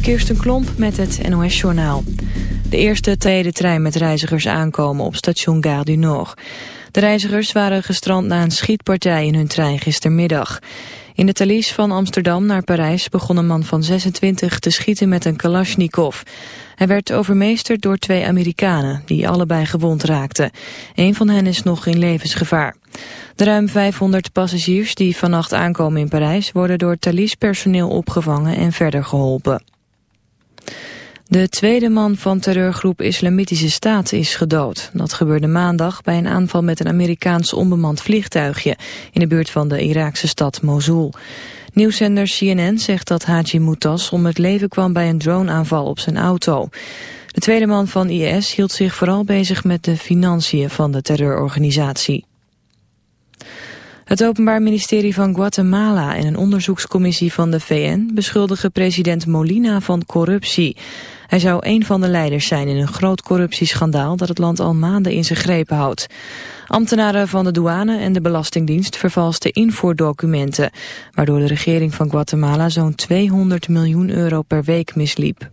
Kirsten Klomp met het NOS-journaal. De eerste tweede trein met reizigers aankomen op station Gare du Nord. De reizigers waren gestrand na een schietpartij in hun trein gistermiddag. In de Thalys van Amsterdam naar Parijs begon een man van 26 te schieten met een Kalashnikov. Hij werd overmeesterd door twee Amerikanen, die allebei gewond raakten. Een van hen is nog in levensgevaar. De ruim 500 passagiers die vannacht aankomen in Parijs... worden door Thalys personeel opgevangen en verder geholpen. De tweede man van terreurgroep Islamitische Staat is gedood. Dat gebeurde maandag bij een aanval met een Amerikaans onbemand vliegtuigje... in de buurt van de Iraakse stad Mosul. Nieuwszender CNN zegt dat Haji Moutas om het leven kwam bij een droneaanval op zijn auto. De tweede man van IS hield zich vooral bezig met de financiën van de terreurorganisatie. Het Openbaar Ministerie van Guatemala en een onderzoekscommissie van de VN beschuldigen president Molina van corruptie. Hij zou een van de leiders zijn in een groot corruptieschandaal dat het land al maanden in zijn greep houdt. Ambtenaren van de douane en de Belastingdienst vervalsten invoerdocumenten, waardoor de regering van Guatemala zo'n 200 miljoen euro per week misliep.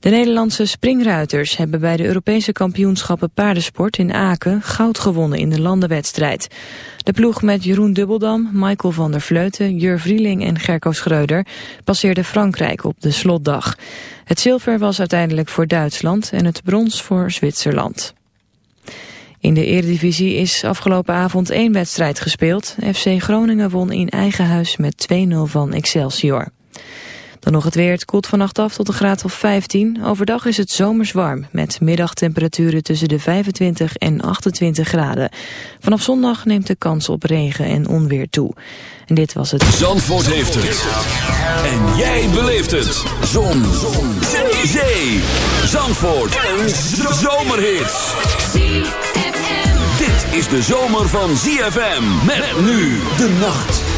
De Nederlandse springruiters hebben bij de Europese kampioenschappen paardensport in Aken goud gewonnen in de landenwedstrijd. De ploeg met Jeroen Dubbeldam, Michael van der Vleuten, Jur Vrieling en Gerco Schreuder passeerde Frankrijk op de slotdag. Het zilver was uiteindelijk voor Duitsland en het brons voor Zwitserland. In de eredivisie is afgelopen avond één wedstrijd gespeeld. FC Groningen won in eigen huis met 2-0 van Excelsior. Dan nog het weer. Het koelt vannacht af tot een graad of 15. Overdag is het zomers warm. Met middagtemperaturen tussen de 25 en 28 graden. Vanaf zondag neemt de kans op regen en onweer toe. En dit was het. Zandvoort heeft het. En jij beleeft het. Zon. Zon. Zee. Zee. Zandvoort. Een zomerhit. Dit is de zomer van ZFM. Met nu de nacht.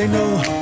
they know.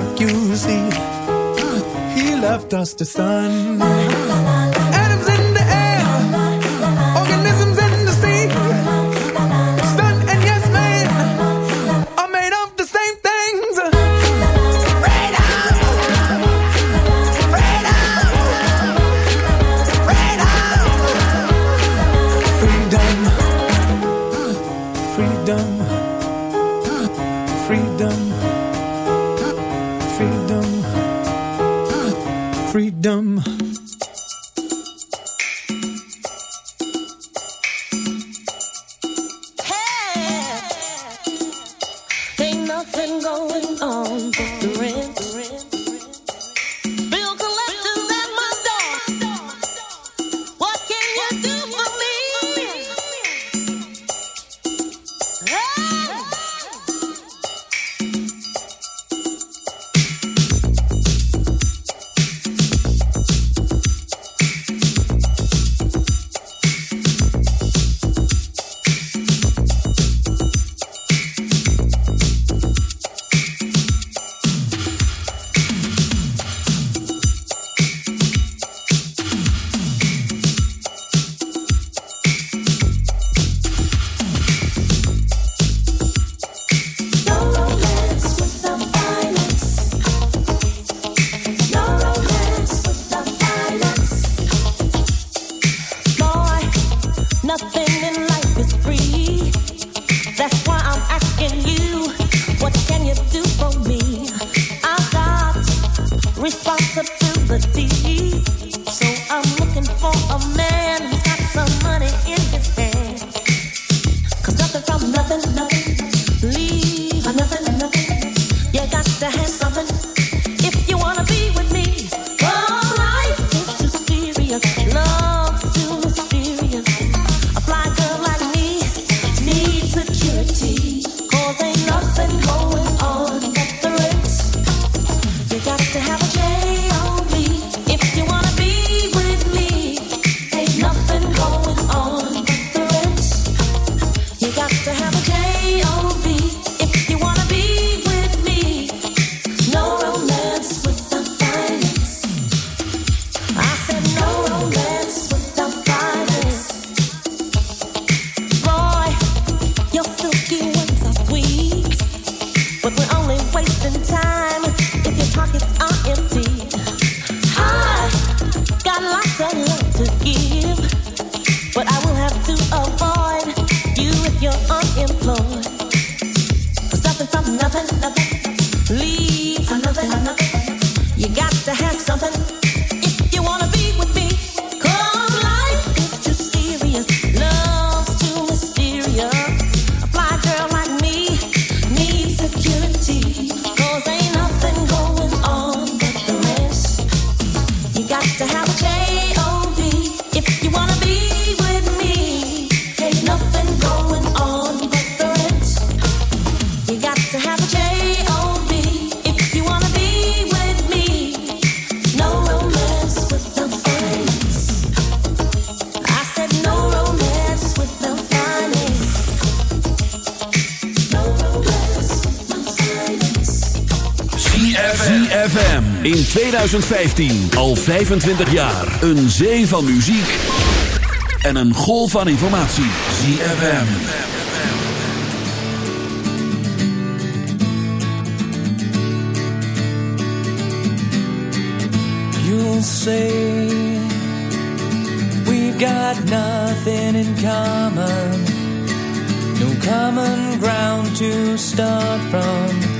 like you see. He left us to sun. In 2015, al 25 jaar. Een zee van muziek en een golf van informatie. ZFM. You'll say We've got nothing in common No common ground to start from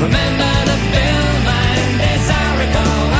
remember the film, and as I recall,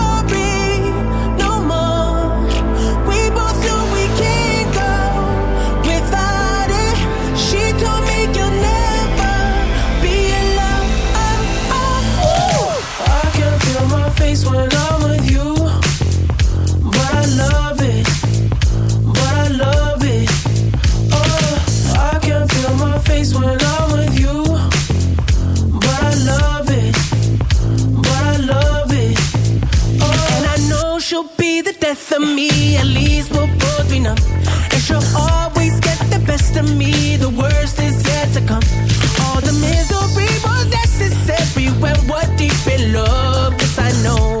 what deep in love, yes I know.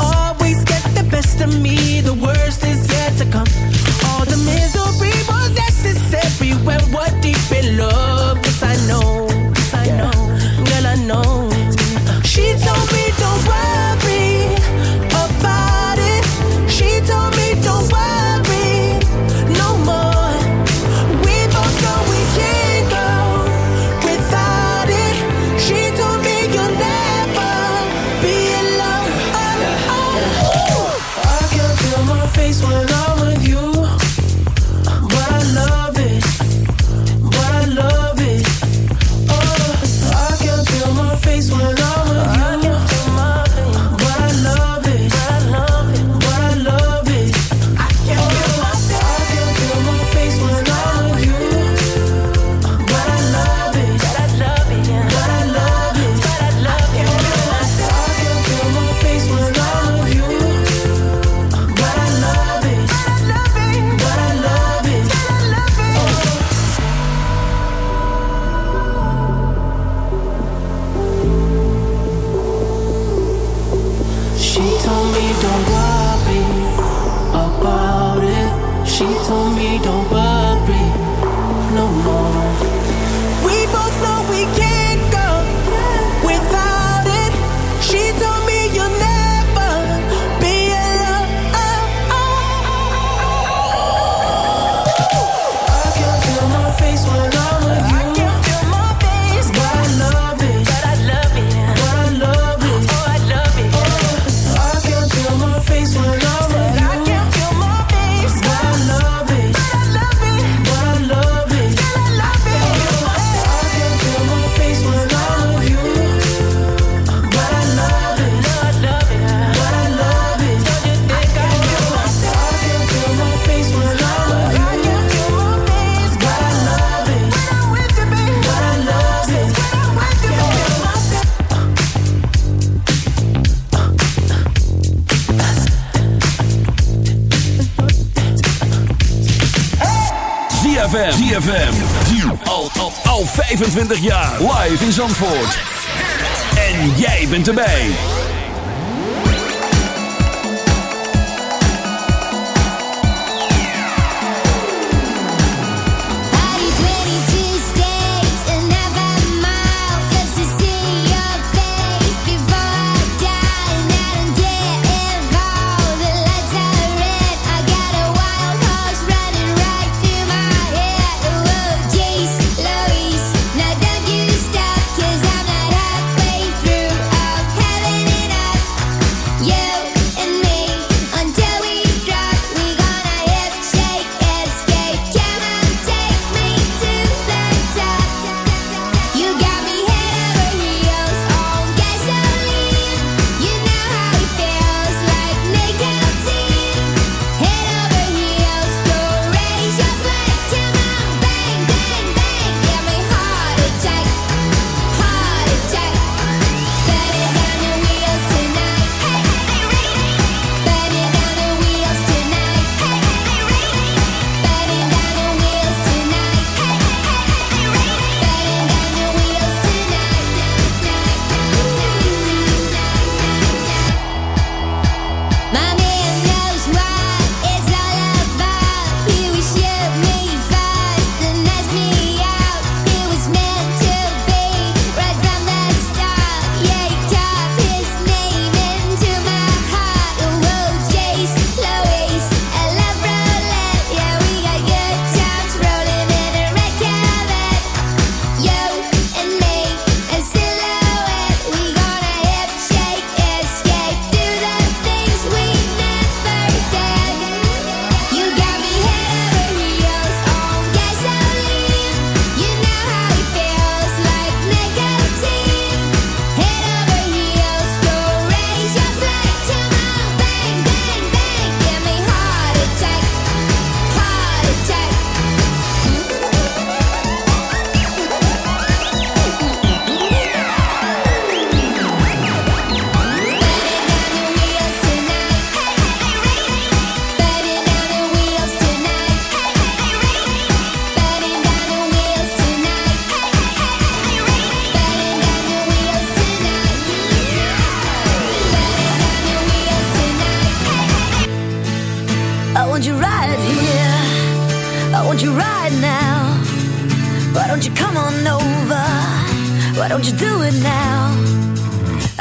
always get the best of me. The worst is yet to come. All the misery was necessary when we're deep in love.